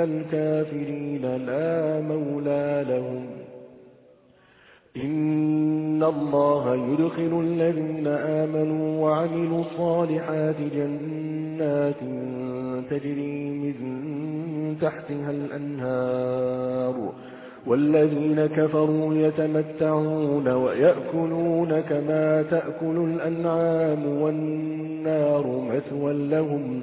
الكافرين لا مولى لهم إن الله يدخل الذين آمنوا وعملوا الصالحات جنات تجري من تحتها الأنهار والذين كفروا يتمتعون ويأكلون كما تأكل الأنعام والنار مثوى لهم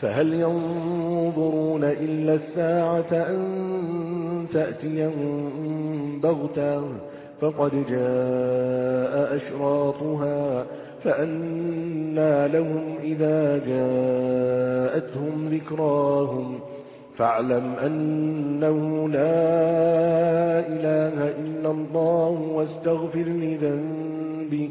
فهل ينظرون إلا الساعة أن تأتيهم بغتا فقد جاء أشراطها فأنى لهم إذا جاءتهم ذكراهم. فاعلم أنه لا إله إلا الله واستغفر لذنبك.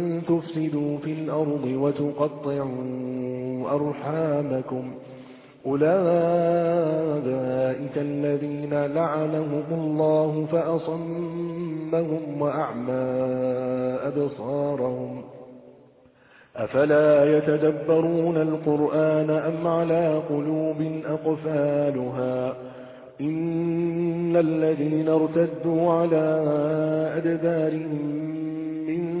تفسدوا في الأرض وتقطعوا أرحامكم. أولئك الذين لعنهم الله فأصمهم وأعمى أبصارهم. أفلا يتدبرون القرآن أم على قلوب أقفالها؟ إن الذين ارتدوا على أدبارهم من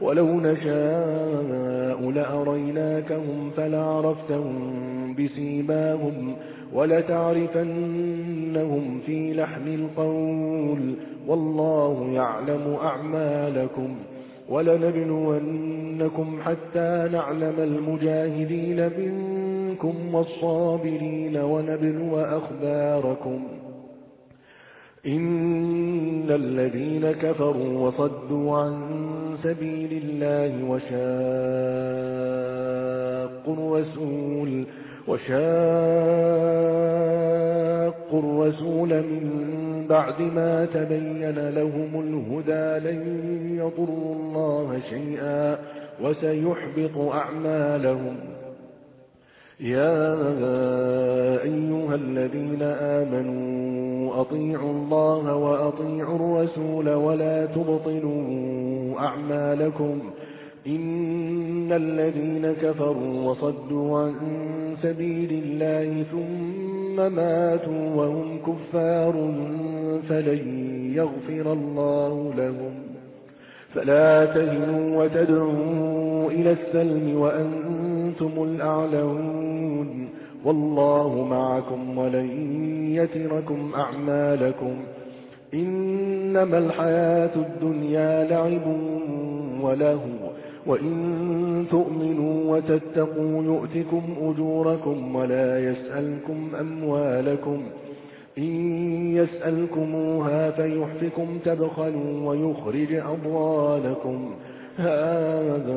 ولو نشاء لأريناكهم فلعرفتهم بسيماهم ولتعرفنهم في لحن القول والله يعلم أعمالكم ولنبلونكم حتى نعلم المجاهدين منكم والصابرين ونبلو أخباركم إن الذين كفروا وصدوا عن سبيل الله وشاقوا الرسول وشاقوا الرسول من بعد ما تبين لهم الهدى لن يضروا الله شيئا وسيحبط أعمالهم يا أيها الذين آمنوا أطيعوا الله وأطيعوا الرسول ولا تبطلوا أعمالكم. إن الذين كفروا وصدوا عن سبيل الله ثم ماتوا وهم كفار فلن يغفر الله لهم. فلا تهنوا وتدعوا إلى السلم وأنتم الأعلون. والله معكم ولن يتركم أعمالكم. إنما الحياة الدنيا لعب ولهو وإن تؤمنوا وتتقوا يؤتكم أجوركم ولا يسألكم أموالكم. إن يسألكموها فيحفكم تبخلوا ويخرج أضوالكم هذا